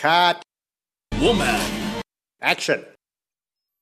Cut. Woman. Action.